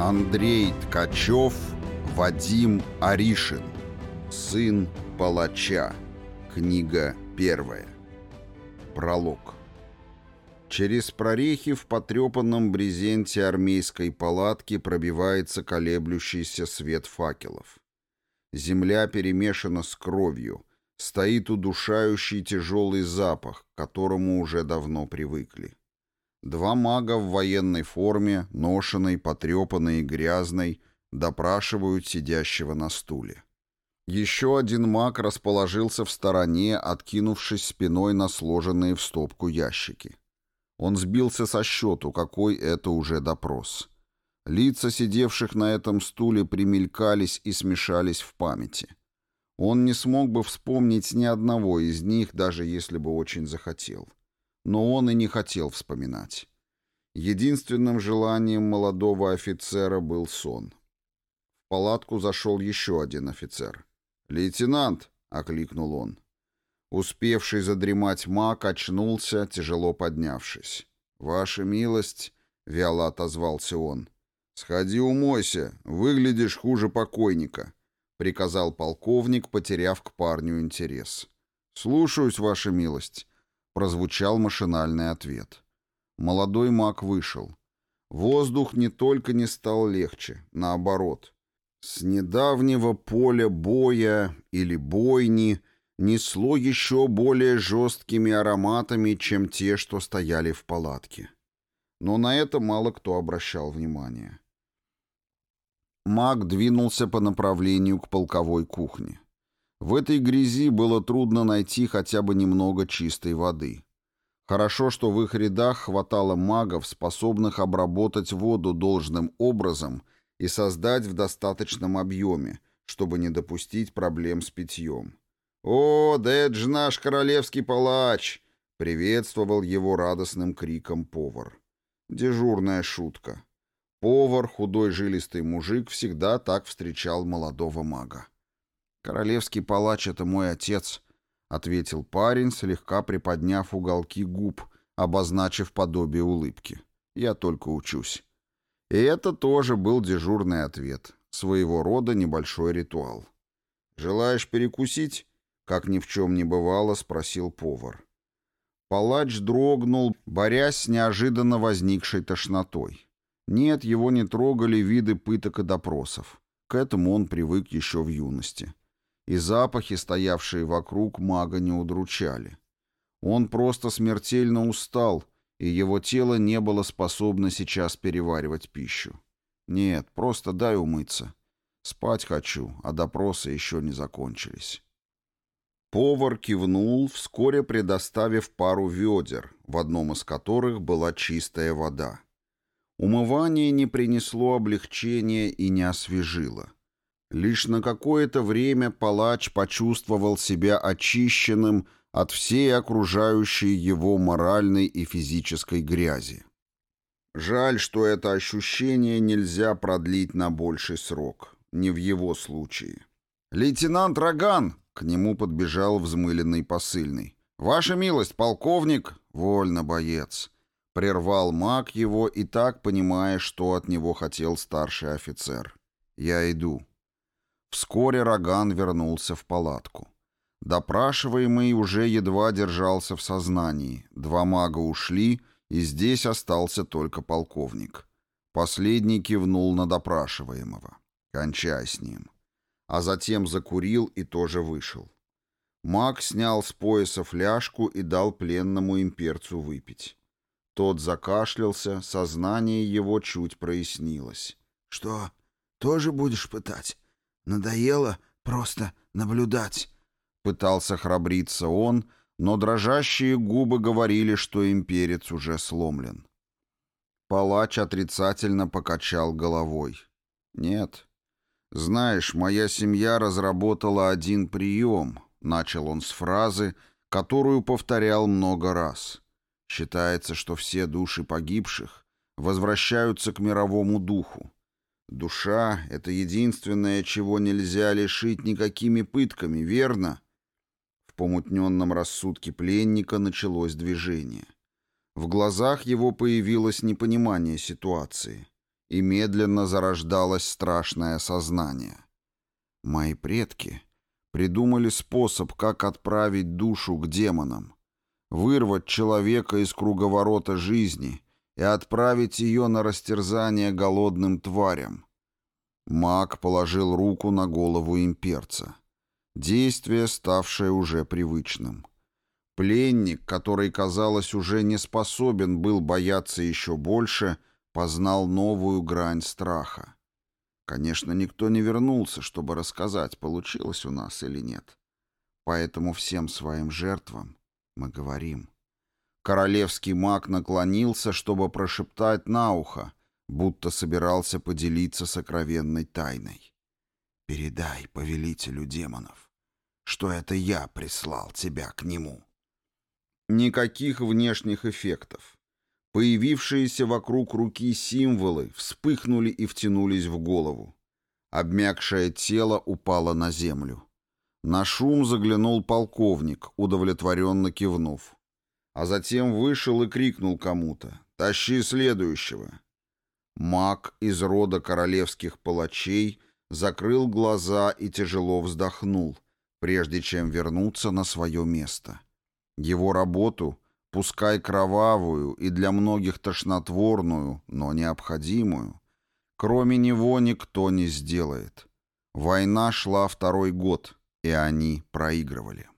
Андрей Ткачев, Вадим Аришин. Сын палача. Книга первая. Пролог. Через прорехи в потрепанном брезенте армейской палатки пробивается колеблющийся свет факелов. Земля перемешана с кровью, стоит удушающий тяжелый запах, к которому уже давно привыкли. Два мага в военной форме, ношенной, потрепанной и грязной, допрашивают сидящего на стуле. Еще один маг расположился в стороне, откинувшись спиной на сложенные в стопку ящики. Он сбился со счету, какой это уже допрос. Лица сидевших на этом стуле примелькались и смешались в памяти. Он не смог бы вспомнить ни одного из них, даже если бы очень захотел. — но он и не хотел вспоминать. Единственным желанием молодого офицера был сон. В палатку зашел еще один офицер. «Лейтенант!» — окликнул он. Успевший задремать маг очнулся, тяжело поднявшись. «Ваша милость!» — вяло отозвался он. «Сходи умойся, выглядишь хуже покойника», — приказал полковник, потеряв к парню интерес. «Слушаюсь, ваша милость», Прозвучал машинальный ответ. Молодой маг вышел. Воздух не только не стал легче, наоборот. С недавнего поля боя или бойни несло еще более жесткими ароматами, чем те, что стояли в палатке. Но на это мало кто обращал внимание. Маг двинулся по направлению к полковой кухне. В этой грязи было трудно найти хотя бы немного чистой воды. Хорошо, что в их рядах хватало магов, способных обработать воду должным образом и создать в достаточном объеме, чтобы не допустить проблем с питьем. «О, да наш королевский палач!» — приветствовал его радостным криком повар. Дежурная шутка. Повар, худой жилистый мужик, всегда так встречал молодого мага. «Королевский палач — это мой отец», — ответил парень, слегка приподняв уголки губ, обозначив подобие улыбки. «Я только учусь». И это тоже был дежурный ответ, своего рода небольшой ритуал. «Желаешь перекусить?» — как ни в чем не бывало, спросил повар. Палач дрогнул, борясь с неожиданно возникшей тошнотой. Нет, его не трогали виды пыток и допросов. К этому он привык еще в юности и запахи, стоявшие вокруг, мага не удручали. Он просто смертельно устал, и его тело не было способно сейчас переваривать пищу. Нет, просто дай умыться. Спать хочу, а допросы еще не закончились. Повар кивнул, вскоре предоставив пару ведер, в одном из которых была чистая вода. Умывание не принесло облегчения и не освежило. Лишь на какое-то время палач почувствовал себя очищенным от всей окружающей его моральной и физической грязи. Жаль, что это ощущение нельзя продлить на больший срок. Не в его случае. «Лейтенант Роган!» — к нему подбежал взмыленный посыльный. «Ваша милость, полковник!» «Вольно, боец!» Прервал маг его и так, понимая, что от него хотел старший офицер. «Я иду». Вскоре Роган вернулся в палатку. Допрашиваемый уже едва держался в сознании. Два мага ушли, и здесь остался только полковник. Последний кивнул на допрашиваемого. «Кончай с ним». А затем закурил и тоже вышел. Маг снял с пояса фляжку и дал пленному имперцу выпить. Тот закашлялся, сознание его чуть прояснилось. «Что, тоже будешь пытать?» Надоело просто наблюдать. Пытался храбриться он, но дрожащие губы говорили, что имперец уже сломлен. Палач отрицательно покачал головой. «Нет. Знаешь, моя семья разработала один прием», — начал он с фразы, которую повторял много раз. «Считается, что все души погибших возвращаются к мировому духу. Душа — это единственное, чего нельзя лишить никакими пытками, верно? В помутненном рассудке пленника началось движение. В глазах его появилось непонимание ситуации. и медленно зарождалось страшное сознание. Мои предки придумали способ, как отправить душу к демонам, вырвать человека из круговорота жизни и отправить ее на растерзание голодным тварям. Маг положил руку на голову имперца. Действие, ставшее уже привычным. Пленник, который, казалось, уже не способен был бояться еще больше, познал новую грань страха. Конечно, никто не вернулся, чтобы рассказать, получилось у нас или нет. Поэтому всем своим жертвам мы говорим. Королевский маг наклонился, чтобы прошептать на ухо, будто собирался поделиться сокровенной тайной. «Передай повелителю демонов, что это я прислал тебя к нему». Никаких внешних эффектов. Появившиеся вокруг руки символы вспыхнули и втянулись в голову. Обмякшее тело упало на землю. На шум заглянул полковник, удовлетворенно кивнув. А затем вышел и крикнул кому-то «Тащи следующего!». Маг из рода королевских палачей закрыл глаза и тяжело вздохнул, прежде чем вернуться на свое место. Его работу — пускай кровавую и для многих тошнотворную, но необходимую, кроме него никто не сделает. Война шла второй год, и они проигрывали.